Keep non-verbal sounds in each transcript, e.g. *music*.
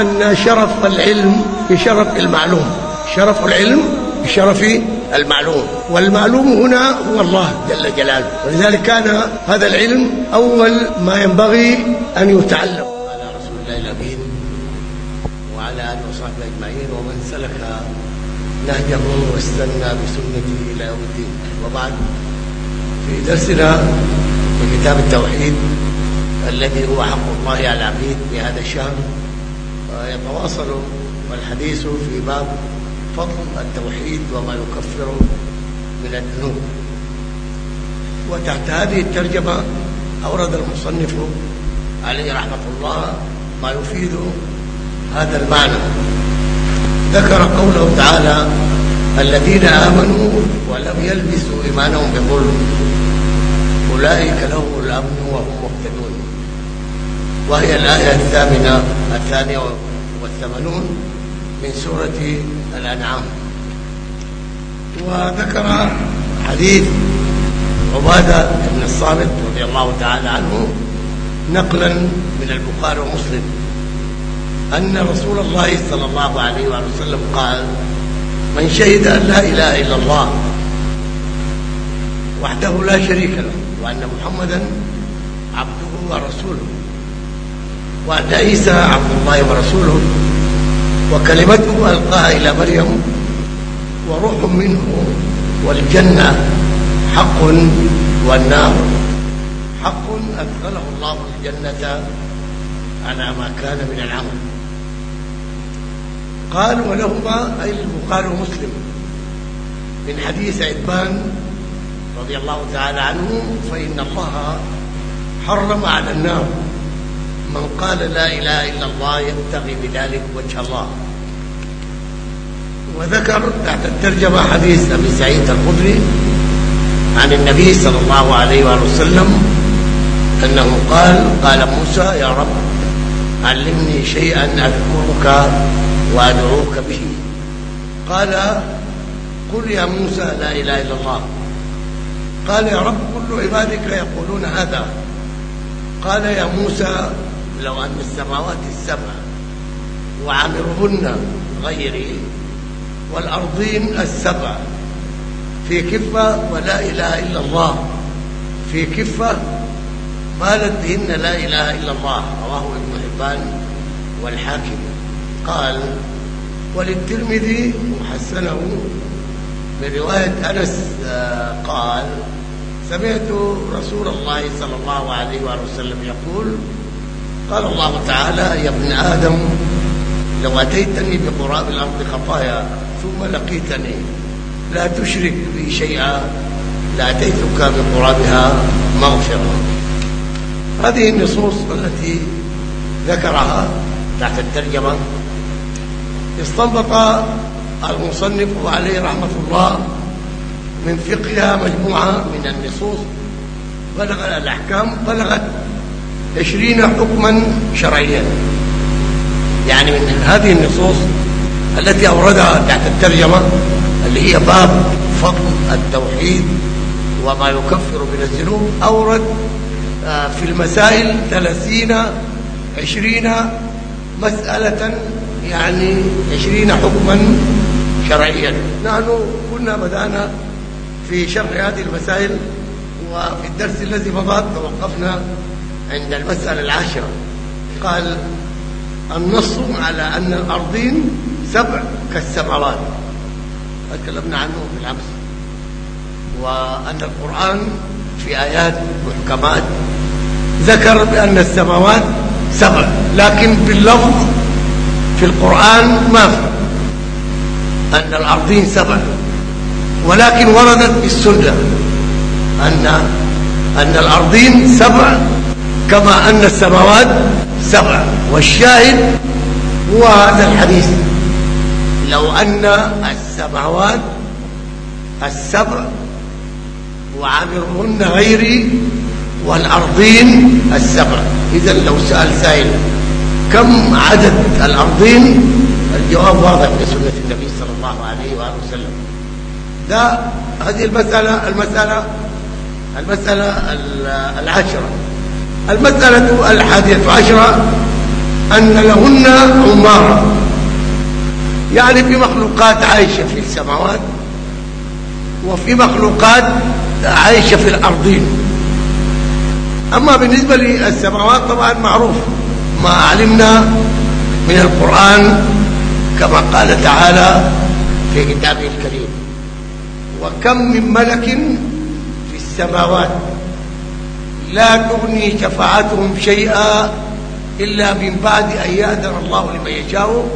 أن شرف العلم بشرف المعلوم. شرف العلم بشرف المعلوم. والمعلوم هنا هو الله جل جلاله. ولذلك كان هذا العلم أول ما ينبغي أن يتعلم. على رسول الله الأمين وعلى آله وصحبه أجمعين ومن سلك نهجه واستنى بسنته إلى يوم الدين. وبعد في درسنا في كتاب التوحيد الذي هو حق الله على العبيد في هذا الشهر يتواصل الحديث في باب فضل التوحيد وما يكفر من الذنوب. وتحت هذه الترجمة أورد المصنف عليه رحمة الله ما يفيد هذا المعنى. ذكر قوله تعالى الذين آمنوا ولم يلبسوا إيمانهم بظلم أولئك لهم الأمن وهم مهتدون. وهي الآية الثامنة الثانية والثمانون من سورة الأنعام. وذكر حديث عبادة بن الصامت رضي الله تعالى عنه نقلا من البخاري ومسلم أن رسول الله صلى الله عليه وآله وسلم قال من شهد أن لا إله إلا الله وحده لا شريك له وأن محمدا عبده ورسوله وأن عيسى عبد الله ورسوله وكلمته ألقاها إلى مريم وروح منه والجنة حق والنار. حق أدخله الله الجنة على ما كان من العمل. قال ولهما أي البخاري ومسلم من حديث عتبان رضي الله تعالى عنه فإن الله حرم على النار. من قال لا إله إلا الله يبتغي بذلك وجه الله. وذكر تحت الترجمة حديث أبي سعيد الخدري عن النبي صلى الله عليه وآله وسلم أنه قال قال موسى يا رب علمني شيئا أذكرك وأدعوك به. قال قل يا موسى لا إله إلا الله. قال يا رب كل عبادك يقولون هذا. قال يا موسى لو أن السماوات السبع وعمرهن غيري والأرضين السبع. في كفة ولا إله إلا الله. في كفة مالت بهن لا إله إلا الله. رواه ابن حبان والحاكم. قال وللترمذي وحسنه. من رواية أنس قال سمعت رسول الله صلى الله عليه وسلم يقول قال الله تعالى يا ابن آدم لو أتيتني بقراب الأرض خطايا ثم لقيتني لا تشرك بي شيئا لأتيتك بقرابها مغفرة. هذه النصوص التي ذكرها تحت الترجمة. استنبط المصنف عليه رحمة الله من فقهها مجموعة من النصوص بلغ الأحكام بلغت عشرين حكما شرعيا. يعني من هذه النصوص التي أوردها تحت الترجمة اللي هي باب فضل التوحيد وما يكفر من الذنوب أورد في المسائل ثلاثين عشرين مسألة يعني عشرين حكما شرعيا. نحن كنا بدأنا في شرح هذه المسائل وفي الدرس الذي مضى توقفنا عند المسألة العاشرة. قال النص على أن الأرضين سبع كالسماوات تكلمنا عنه في الأمس وأن القرآن في آيات محكمات ذكر بأن السماوات سبع لكن باللفظ في القرآن ما في. أن الأرضين سبع. ولكن وردت في السنة أن أن الأرضين سبع كما أن السماوات سبع والشاهد هو هذا الحديث. لو أن السماوات السبع وعامرهن غيري والأرضين السبع. إذا لو سأل سائل كم عدد الأرضين؟ الجواب واضح بسنة النبي صلى الله عليه وآله وسلم. ده هذه المسألة المسألة المسألة العشرة المسألة الحادية عشرة أن لهن عمارة. يعني في مخلوقات عايشة في السماوات وفي مخلوقات عايشة في الأرضين. أما بالنسبة للسماوات طبعا معروف ما علمنا من القرآن كما قال تعالى في كتابه الكريم. وكم من ملك في السماوات لا تغني شفاعتهم شيئا إلا من بعد أن يأذن الله لمن يشاء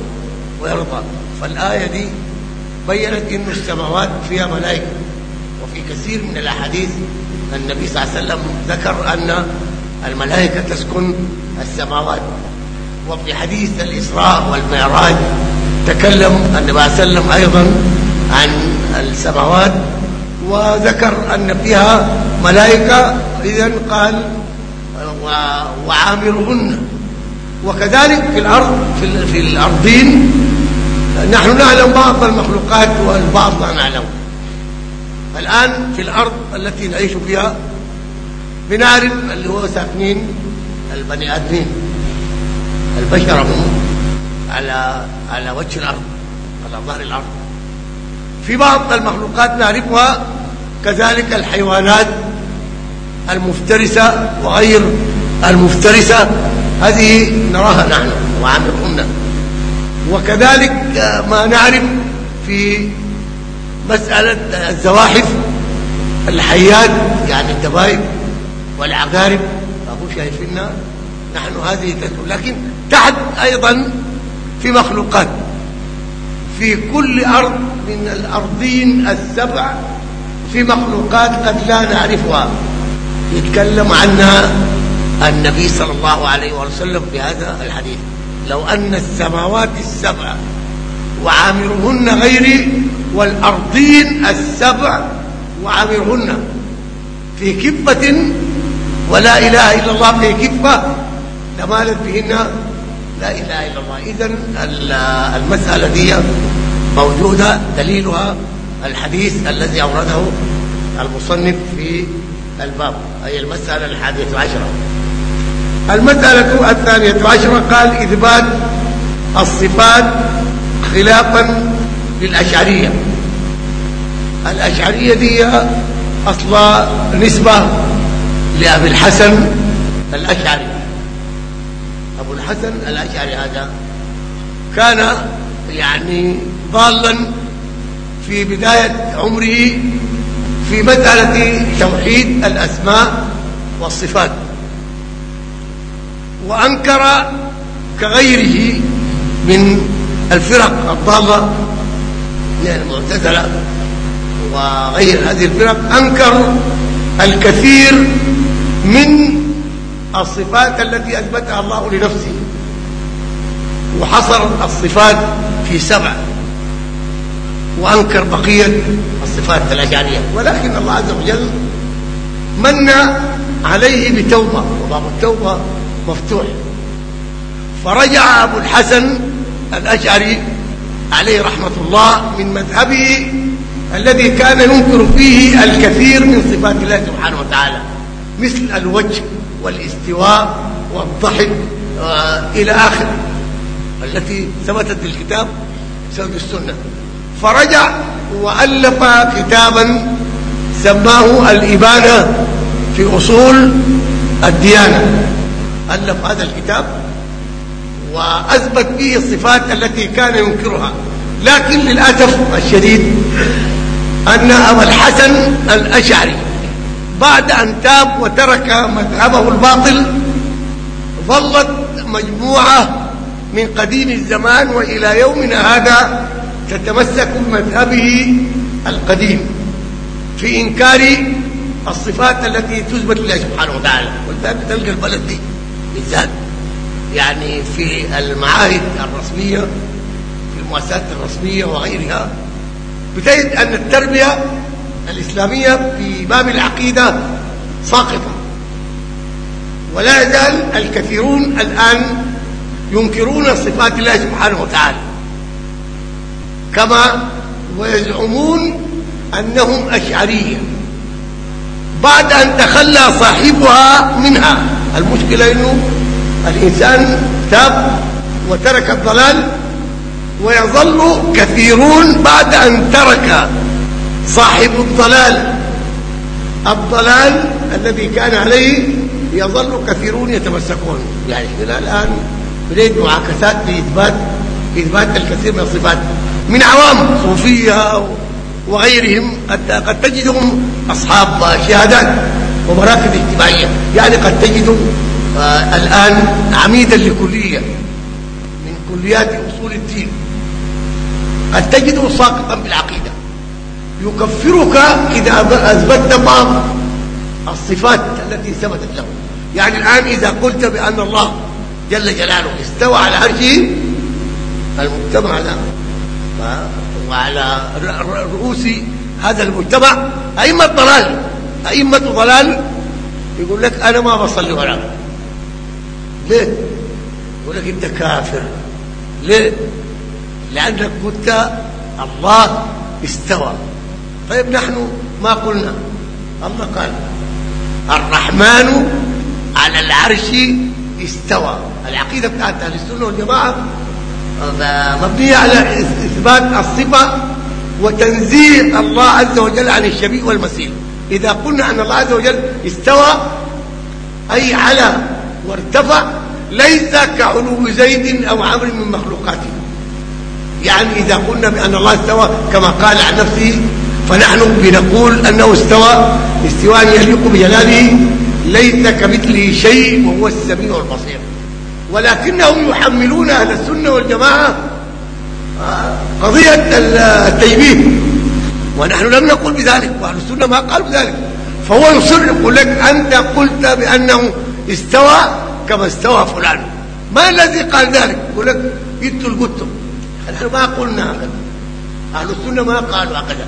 ويرضى. فالآية دي بينت أن السماوات فيها ملائكة. وفي كثير من الأحاديث النبي صلى الله عليه وسلم ذكر أن الملائكة تسكن السماوات. وفي حديث الإسراء والمعراج تكلم النبي صلى الله عليه وسلم أيضا عن السماوات وذكر أن فيها ملائكة إذا قال وعامرهن. وكذلك في الأرض في, في الأرضين نحن نعلم بعض المخلوقات والبعض لا نعلم. الآن في الأرض التي نعيش فيها بنعرف اللي هو ساكنين البني آدمين البشر هم على على وجه الأرض على ظهر الأرض. في بعض المخلوقات نعرفها كذلك الحيوانات المفترسة وغير المفترسة. هذه نراها نحن وعاملهن وكذلك ما نعرف في مسألة الزواحف الحيات يعني الدبائب والعقارب أبو شايفينها نحن هذه تدخل. لكن تحت أيضا في مخلوقات. في كل أرض من الأرضين السبع في مخلوقات قد لا نعرفها. يتكلم عنها النبي صلى الله عليه وسلم في هذا الحديث. لو أن السماوات السبع وعامرهن غيري والأرضين السبع وعامرهن في كفة ولا إله إلا الله في كفة لمالت بهن لا إله إلا الله. إذن المسألة دي موجودة دليلها الحديث الذي أورده المصنف في الباب أي المسألة الحادية عشرة. المسألة الثانية عشرة قال إثبات الصفات خلافا للأشعرية. الأشعرية دي أصلا نسبة لأبي الحسن الأشعري. أبو الحسن الأشعري هذا كان يعني ضالا في بداية عمره في مسألة توحيد الأسماء والصفات. وأنكر كغيره من الفرق الضالة من المعتزلة وغير هذه الفرق أنكر الكثير من الصفات التي أثبتها الله لنفسه. وحصر الصفات في سبع وأنكر بقية الصفات الأشعرية ولكن الله عز وجل من عليه بتوبة وباب التوبة مفتوح. فرجع أبو الحسن الأشعري عليه رحمة الله من مذهبه الذي كان ينكر فيه الكثير من صفات الله سبحانه وتعالى مثل الوجه والاستواء والضحك إلى آخره. التي ثبتت في الكتاب بسبب السنة. فرجع وألف كتابا سماه الإبانة في أصول الديانة. ألف هذا الكتاب وأثبت فيه الصفات التي كان ينكرها. لكن للأسف الشديد أن أبا الحسن الأشعري بعد أن تاب وترك مذهبه الباطل ظلت مجموعة من قديم الزمان وإلى يومنا هذا تتمسك بمذهبه القديم في إنكار الصفات التي تثبت لله سبحانه وتعالى. ولذلك تلقى البلد دي بالذات. يعني في المعاهد الرسمية في المؤسسات الرسمية وغيرها. بتجد أن التربية الإسلامية في باب العقيدة ساقطة. ولا يزال الكثيرون الآن ينكرون صفات الله سبحانه وتعالى. كما ويزعمون أنهم أشعرية بعد أن تخلى صاحبها منها. المشكلة أنه الإنسان تاب وترك الضلال ويظل كثيرون بعد أن ترك صاحب الضلال. الضلال الذي كان عليه يظل كثيرون يتمسكون. يعني الآن نريد معاكسات لإثبات إثبات الكثير من الصفات. من عوام صوفية وغيرهم قد قد تجدهم أصحاب شهادات ومراكز اجتماعية. يعني قد تجد آه الآن عميدا لكلية من كليات أصول الدين. قد تجده ساقطا بالعقيدة. يكفرك إذا أثبتت بعض الصفات التي ثبتت له. يعني الآن إذا قلت بأن الله جل جلاله استوى على عرشه المجتمع لا. وعلى رؤوس هذا المجتمع أئمة ضلال أئمة ضلال يقول لك أنا ما بصلي وراك ليه؟ يقول لك أنت كافر. ليه؟ لأنك قلت الله استوى. طيب نحن ما قلنا. الله قال الرحمن على العرش استوى. العقيدة بتاعت أهل السنة والجماعة مبنية على إثبات الصفة وتنزيه الله عز وجل عن الشبيه والمثيل إذا قلنا أن الله عز وجل استوى أي على وارتفع ليس كعلو زيد أو عمر من مخلوقاته. يعني إذا قلنا بأن الله استوى كما قال عن نفسه فنحن بنقول أنه استوى استواء يليق بجلاله ليس كمثله شيء وهو السميع البصير. ولكنهم يحملون أهل السنة والجماعة قضية التيبيه ونحن لم نقل بذلك وأهل السنة ما قال بذلك. فهو يصر يقول لك أنت قلت بأنه استوى كما استوى فلان. ما الذي قال ذلك؟ يقول لك أنتوا القتم نحن ما قلنا هكذا أهل السنة ما قالوا هكذا.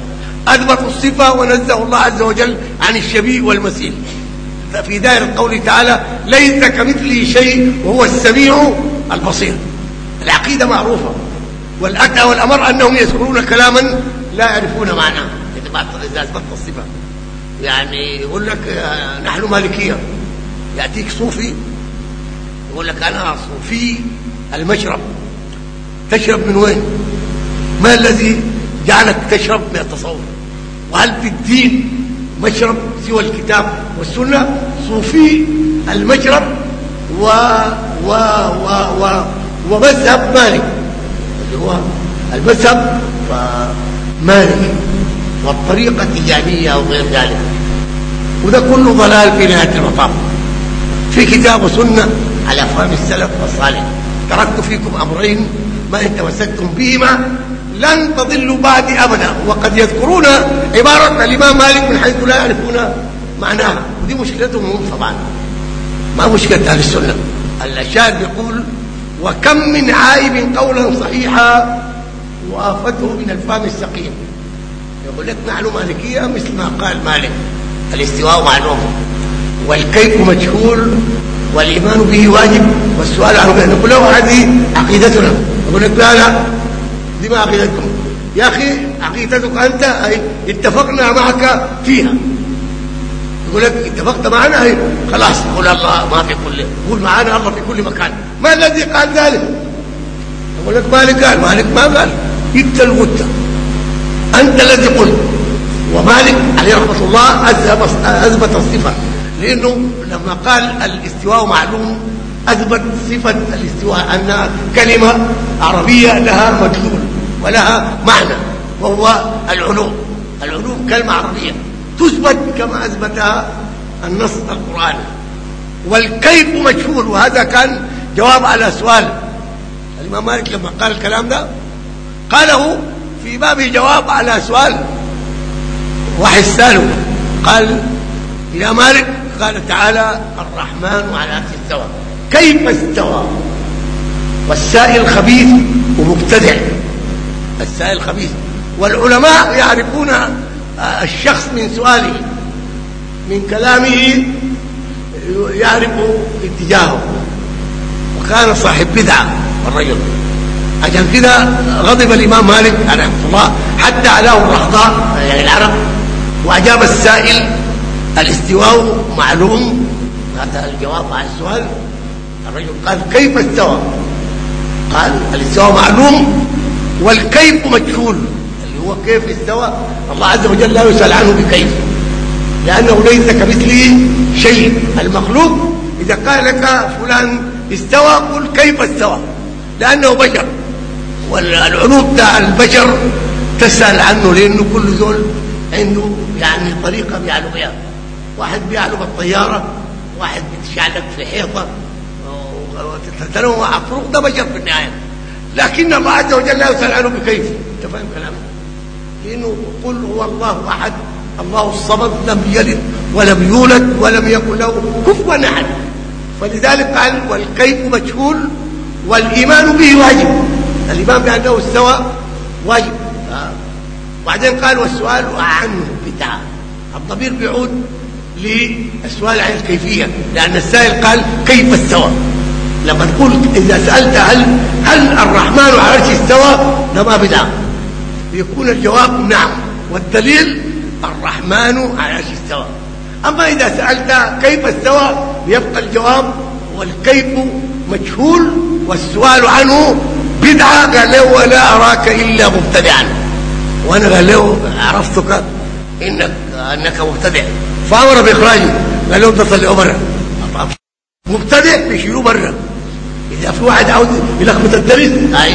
أثبتوا الصفة ونزه الله عز وجل عن الشبيه والمثيل في دائرة قوله تعالى ليس كمثله شيء وهو السميع البصير. العقيدة معروفة. والأدى والأمر أنهم يذكرون كلاما لا يعرفون معناه. إذا أثبت الصفة. يعني يقول لك نحن مالكية. يأتيك صوفي يقول لك أنا صوفي المشرب. تشرب من وين؟ ما الذي جعلك تشرب من التصوف؟ وهل في الدين مشرب سوى الكتاب والسنة صوفي المشرب و و و و ومذهب مالك. اللي هو المذهب مالك والطريقة تجانية وغير ذلك. وده كله ضلال في نهاية المطاف. في كتاب وسنة على فهم السلف والصالح. تركت فيكم أمرين ما إن تمسكتم بهما لن تضلوا بعدي أبدا. وقد يذكرون عبارة الإمام مالك من حيث لا يعرفون معناها. ودي مشكلتهم هم طبعا. ما مشكلة أهل السنة. الشاهد يقول وكم من عائب قولا صحيحا وآفته من الفهم السقيم. يقول لك نحن مالكية مثل ما قال مالك. الاستواء معلوم. والكيف مجهول. والإيمان به واجب. والسؤال عنه نقول له هذه عقيدتنا. يقول لك لا لا. دي ما عقيدتكم يا أخي عقيدتك أنت أي اتفقنا معك فيها. يقول لك اتفقت معنا؟ أي خلاص قول الله ما في كل قول معنا الله في كل مكان. ما الذي قال ذلك؟ يقول لك مالك قال مالك ما قال. إنت الغتة أنت الذي قلت. ومالك عليه رحمة الله أثبت الصفة. لأنه لما قال الاستواء معلوم أثبت صفة الاستواء أن كلمة عربية لها مدلول ولها معنى وهو العلو. العلو كلمة عربية تثبت كما أثبتها النص القرآني والكيف مجهول وهذا كان جواب على سؤال الإمام مالك لما قال الكلام ده. قاله في باب جواب على سؤال واحد سأله. قال يا مالك قال تعالى الرحمن على عرش استوى كيف استوى؟ والسائل خبيث ومبتدع. السائل خبيث والعلماء يعرفون الشخص من سؤاله من كلامه يعرف اتجاهه. وكان صاحب بدعة الرجل. عشان كده غضب الإمام مالك رحمه الله حتى علاه الرخضاء يعني العرب. وأجاب السائل الاستواء معلوم؟ هذا الجواب على السؤال. الرجل قال كيف استوى؟ قال الاستواء معلوم؟ والكيف مجهول. اللي هو كيف استوى الله عز وجل لا يسأل عنه بكيف. لأنه ليس كمثله شيء. المخلوق إذا قال لك فلان استوى قل كيف استوى. لأنه بشر. والعلوم بتاع البشر تسأل عنه لأنه كل زول عنده يعني طريقة بيعلو بها واحد بيعلو بالطيارة واحد بيتشعلق في حيطة تتنوع الطرق ده بشر في النهاية. لكن الله عز وجل لا يسأل عنه بكيف. أنت فاهم كلامي؟ لأنه قل هو الله أحد. الله الصمد لم يلد ولم يولد ولم يكن له كفوا أحد. فلذلك قال والكيف مجهول والإيمان به واجب. الإيمان بأنه استوى واجب. وبعدين قال والسؤال عنه بدعة الضمير بيعود للسؤال عن الكيفية. لأن السائل قال كيف استوى؟ لما تقول إذا سألت هل هل الرحمن على عرش استوى؟ ده ما بدعة يكون الجواب نعم والدليل الرحمن على عرش استوى. أما إذا سألت كيف استوى؟ يبقى الجواب والكيف مجهول والسؤال عنه بدعة. قال له ولا أراك إلا مبتدعا. وأنا قال له عرفتك إنك أنك مبتدع. فأمر بإخراجه. قال لهم تصلي برا مبتدع بيشيلوه برا. إذا في واحد عاوز يلخبط الدرس هاي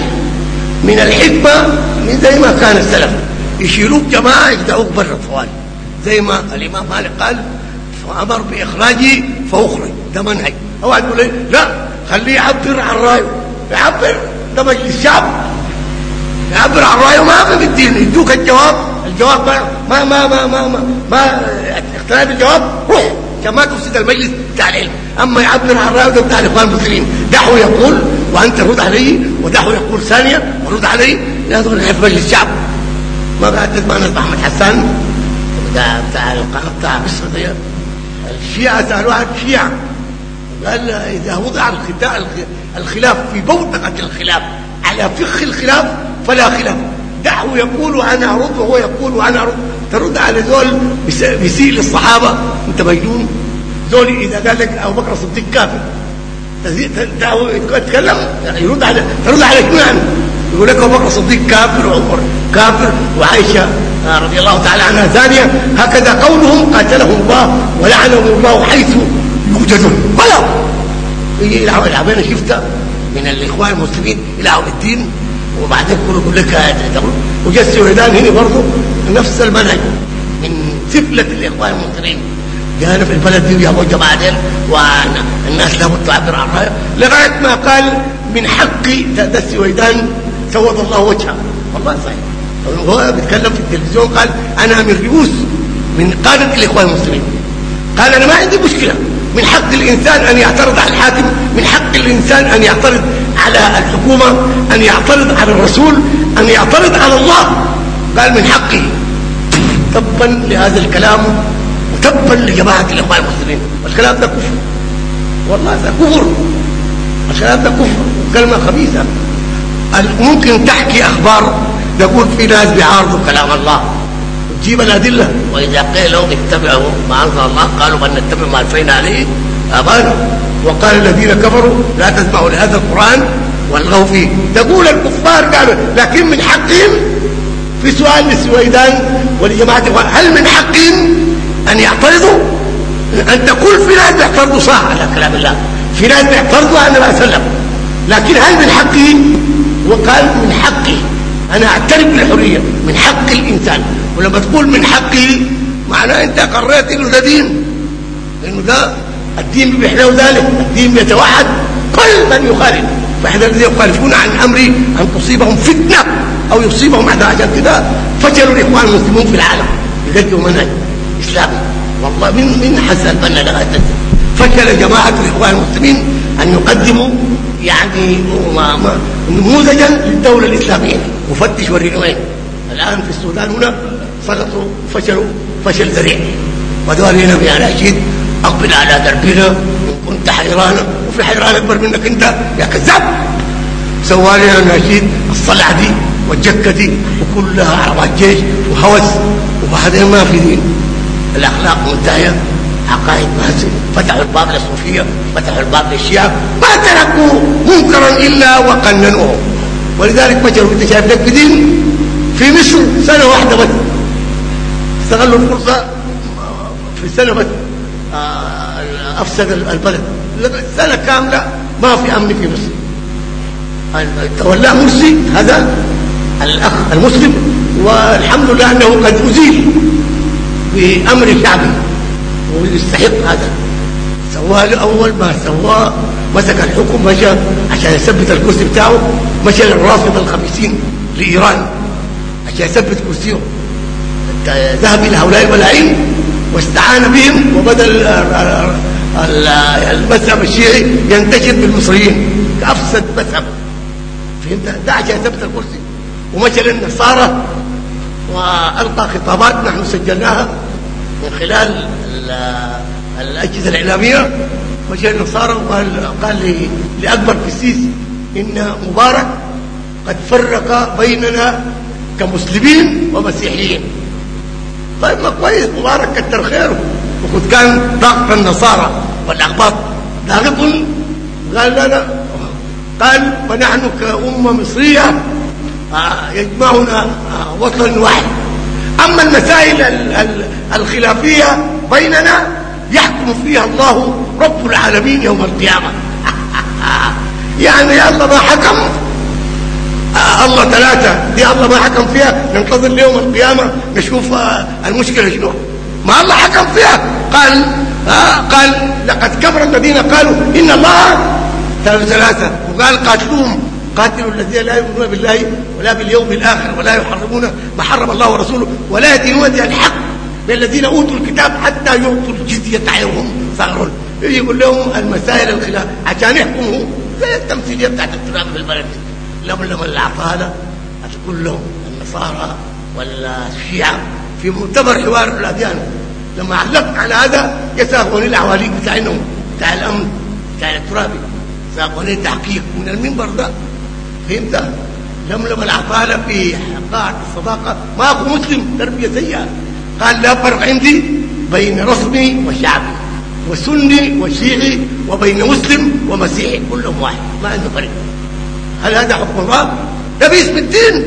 من الحكمة من زي ما كان السلف. يشيلوك جماعة يدعوك برا الطوال زي ما الإمام مالك قال فأمر بإخراجه فأخرج. ده منهج. واحد يقول لي لا خليه يعبر عن رأيه. يعبر ده مجلس شعب. يعبر عن رأيه. ما في الدين يدوك الجواب. الجواب ما ما ما ما ما, ما اختلاف الجواب روح. عشان ما تفسد المجلس بتاع العلم أما يعبر عن رايه ده بتاع الإخوان المسلمين. دعه يقول وأنت رد عليه ودعه يقول ثانية ورد عليه. لا تقول في مجلس الشعب ما قاعد تسمع ناس أحمد حسان. بتاع بتاع القناة بتاع دي الشيعة سالوا عن الشيعه قال إذا وضع الخلاف في بوتقة الخلاف على فقه الخلاف فلا خلاف. دعه يقول وأنا أرد وهو يقول وأنا أرد. ترد على زول بيسيء للصحابة. أنت مجنون. زول إذا قال لك أبو بكر الصديق كافر. دعه يتكلم يرد على ترد على شنو يعني؟ يقول لك أبو بكر الصديق كافر وعمر كافر وعائشة رضي الله تعالى عنها ثانية. هكذا قولهم قاتلهم الله ولعنهم الله حيث يوجدون. يجي يلعب يلعبين شفته من الإخوان المسلمين يلعبوا الدين. وبعدين يقول لك وجا السويدان هنا برضه نفس المنهج من سفلة الإخوان المسلمين جانا في البلد دي ويابوا الجماعة ديل والناس لابد تعبر عن رأيه. لغاية ما قال من حقي ده السويدان سود الله وجهه. والله صحيح. هو بيتكلم في التلفزيون قال أنا من رؤوس من قادة الإخوان المسلمين. قال أنا ما عندي مشكلة. من حق الإنسان أن يعترض على الحاكم من حق الإنسان أن يعترض على الحكومة أن يعترض على الرسول أن يعترض على الله. قال من حقه. تبا لهذا الكلام وتبا لجماعة الإخوان المسلمين. والكلام ده كفر. والله ده كفر. الكلام ده كفر. كلمة خبيثة. ممكن تحكي أخبار تقول في ناس بيعارضوا كلام الله. وتجيب الأدلة. وإذا قيل لهم اتبعوا ما أنزل الله قالوا بل نتبع ما ألفينا عليه آبانا وقال الذين كفروا لا تسمعوا لهذا القرآن والغوا فيه. تقول الكفار قالوا لكن من حقهم؟ في سؤال للسويدان ولجماعة هل من حقهم؟ أن يعترضوا؟ أن تقول في ناس بيعترضوا صح على كلام الله. في ناس بيعترضوا على النبي صلى لكن هل من حقه؟ وقال من حقه. أنا أعترف بالحرية. من حق الإنسان. ولما تقول من حقه معناه أنت قررت إنه ده دين. لأنه ده الدين بيبيح له ذلك. الدين بيتوحد. كل من يخالف. فاحذر الذين يخالفون عن امري أن تصيبهم فتنة أو يصيبهم عذاب عشان كده فشلوا الإخوان المسلمون في العالم. يقدموا منهج اسلامي والله من من حسن البنا لغايه فشل جماعة الإخوان المسلمين أن يقدموا يعني نموذجا للدولة الإسلامية. مفتش ورينوين الآن في السودان هنا سقطوا فشلوا فشل ذريع. ودول هنا يا رشيد أقبل على دربنا كنت حيرانا وفي حيران أكبر منك أنت. يا كذاب! سوالي يا ناشيد الصلعة دي والجكة دي وكلها عربات جيش وهوس وبعدين ما في دين. الأخلاق منتهية عقائد مهزم فتحوا الباب للصوفية فتحوا الباب للشيعة ما تركوا منكرا إلا وقننوه ولذلك فشلوا انت شايف لك بدين في مصر سنة واحدة بس. استغلوا الفرصة في سنة بس. آه، أفسد البلد. سنة كاملة ما في أمن في مصر. تولاه مرسي هذا الأخ المسلم والحمد لله أنه قد أزيل. بأمر شعبي ويستحق هذا. سواه أول ما سواه مسك الحكم مشى عشان يثبت الكرسي بتاعه مشى للرافضة الخميسين لإيران عشان يثبت كرسيه. ذهب إلى هؤلاء الملاعين واستعان بهم وبدأ المذهب الشيعي ينتشر بالمصريين. كأفسد مذهب. فهمت؟ ده عشان يثبت الكرسي. ومشى للنصارى وألقى خطابات نحن سجلناها. من خلال الأجهزة الإعلامية مشى للنصارى وقال قال لأكبر قسيس إن مبارك قد فرق بيننا كمسلمين ومسيحيين. طيب ما كويس مبارك كتر خيره. وقد كان ضغط النصارى والاقباط ضاغطهم قال لا لا. قال ونحن كأمة مصرية آه، يجمعنا آه، وطن واحد. أما المسائل الخلافية بيننا يحكم فيها الله رب العالمين يوم القيامة. *laughs* يعني الله ما حكم؟ آه، الله ثلاثة. دي الله ما حكم فيها؟ ننتظر ليوم القيامة نشوف المشكلة شنو. ما الله حكم فيها. قال قال لقد كفر الذين قالوا إن الله ثلاثة. وقال قاتلوهم. قاتلوا الذين لا يؤمنون بالله ولا باليوم الآخر ولا يحرمون ما حرم الله ورسوله ولا يدينون دين الحق من الذين أوتوا الكتاب حتى يعطوا الجزية عنهم صغرون يقول لهم المسائل الخلاف. عشان يحكموا زي التمثيلية بتاعت التراب في البلد. لما لما العطالة. تقول لهم النصارى ولا الشيعة. في مؤتمر حوار الأديان. لما علقت على هذا يساقوني العواليق بتاعهم بتاع الأمن بتاع الترابي ساقوني تحقيق من المنبر ده. فهمت؟ لملم العقالة في قاعة الصداقة. ما أكو مسلم تربية سيئة. قال لا فرق عندي بين رسمي وشعبي وسني وشيعي وبين مسلم ومسيحي كلهم واحد. ما عنده فرق. هل هذا حكم الله ده باسم الدين.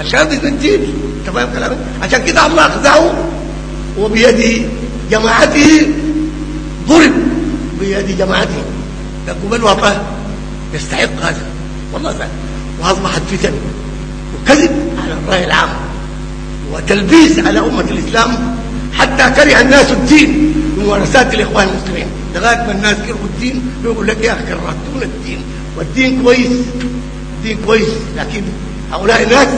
الكلام باسم الدين. انت فاهم كلامي عشان كده الله أخذه وبيد جماعته ضرب بيد جماعته. قبل وطاه يستحق هذا. والله فعلا واصبحت فتن وكذب على الرأي العام. وتلبيس على أمة الإسلام حتى كره الناس الدين ممارسات الإخوان المسلمين. لغاية ما الناس كرهوا الدين يقول لك يا أخي كرهتونا الدين. والدين كويس. الدين كويس. لكن هؤلاء الناس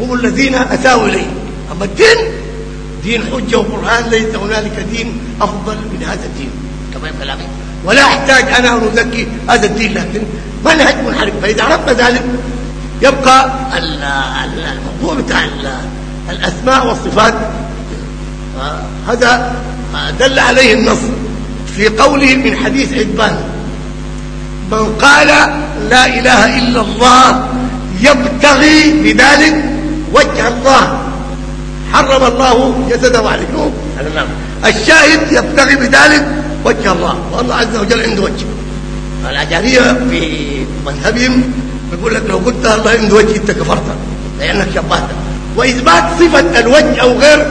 هم الذين أساءوا إليه. أما الدين دين حجة وقران ليس هنالك دين أفضل من هذا الدين. كما كلامي ولا أحتاج أنا ان ازكي هذا الدين لكن منهج منحرف فإذا عرفنا ذلك يبقى الموضوع بتاع الأسماء والصفات هذا دل عليه النص في قوله من حديث عدبان من قال لا إله إلا الله يبتغي بذلك وجه الله حرم الله جسده عليه الشاهد يبتغي بذلك وجه الله والله عز وجل عنده وجه. الأجارية في مذهبهم يقول لك لو قلت الله عنده وجه انت كفرت لأنك شبهت. وإثبات صفة الوجه أو غير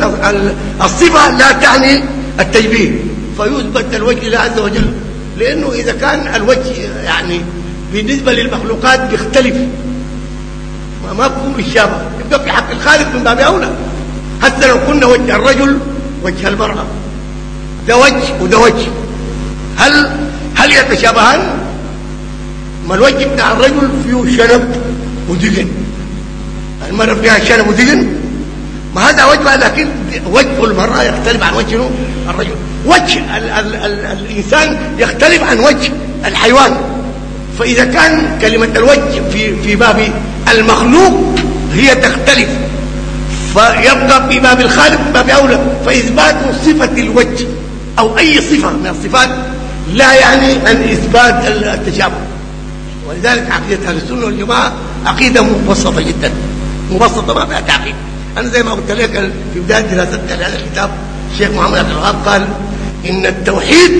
الصفة لا تعني التشبيه. فيثبت الوجه لله عز وجل لأنه إذا كان الوجه يعني بالنسبة للمخلوقات بيختلف. ما بكون بالشابة. يبقى في حق الخالق من باب أولى. حتى لو كنا وجه الرجل وجه المرأة. ده وجه وده وجه. هل هل يتشابهان؟ ما الوجه بتاع الرجل فيه شنب ودقن. المرأة فيها شنب ودقن. ما هذا وجه؟ لكن وجه المرأة يختلف عن وجه الرجل. وجه ال ال ال الإنسان يختلف عن وجه الحيوان. فإذا كان كلمة الوجه في في باب المخلوق هي تختلف. فيبقى في باب الخالق باب أولى. فإثبات صفة الوجه أو أي صفة من الصفات لا يعني أن إثبات التشابه ولذلك عقيدة أهل السنة والجماعة عقيدة مبسطة جدا. مبسطة ما فيها تعقيد. أنا زي ما قلت لك في بداية دراستي لهذا الكتاب الشيخ محمد عبد الوهاب قال إن التوحيد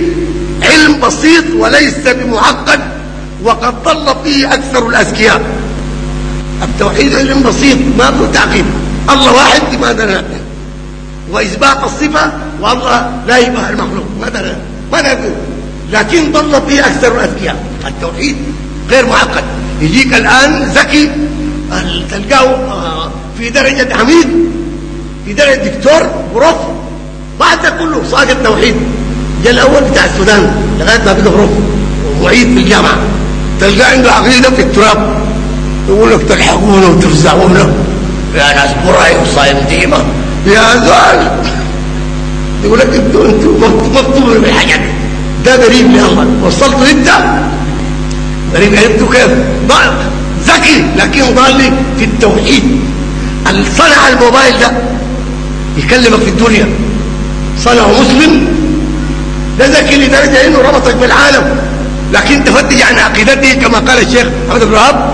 علم بسيط وليس بمعقد وقد ضل فيه أكثر الأذكياء التوحيد علم بسيط ما له تعقيد. الله واحد لماذا لا وإثبات الصفة والله لا يبقى المخلوق. ماذا ما نقول لكن ضل فيه أكثر الأذكياء. التوحيد غير معقد. يجيك الآن ذكي تلقاه آه، في درجة عميد في درجة دكتور prof. بعد كله صاق التوحيد جاء الأول بتاع السودان لغاية ما بقى prof. ومعيد في الجامعة. تلقاه عنده عقيدة في التراب. يقول لك تلحقونه وتفزعونه يا ناس براي وصايم ديمة يا زول. يقول لك أنتوا أنتوا مفتونوا بالحاجات ده قريب لله وصلتوا انت قريب عرفتوا كيف ذكي لكن ضال في التوحيد. صنع الموبايل ده يكلمك في الدنيا. صنعه مسلم. ده ذكي لدرجة إنه ربطك بالعالم. لكن تفتش عن عقيدته كما قال الشيخ بن الوهاب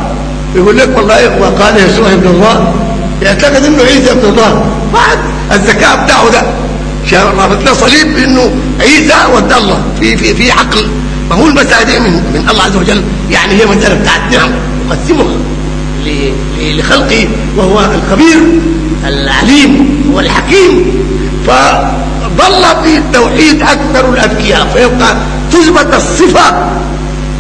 يقول لك والله وقال يسوع ابن الله. يعتقد إنه عيسى ابن الله. بعد الذكاء بتاعه ده. رابط له صليب إنه عيسى ود الله. في في في عقل. ما هو المساله دي من من الله عز وجل. يعني هي مساله بتاعت نعم. يقسمها لخلقه وهو الخبير العليم هو الحكيم. فظل في التوحيد أكثر الأذكياء. فيبقى تثبت الصفة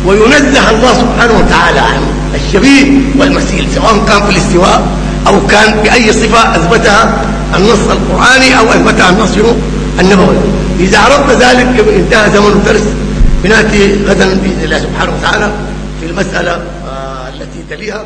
وينزه الله سبحانه وتعالى عن الشبيه والمثيل سواء كان في الاستواء أو كان بأي صفة أثبتها. النص القرآني أو اثبتها النص النبوي. إذا عرفت ذلك انتهى زمن الدرس بنأتي غدا بإذن الله سبحانه وتعالى في المسألة آه، التي تليها.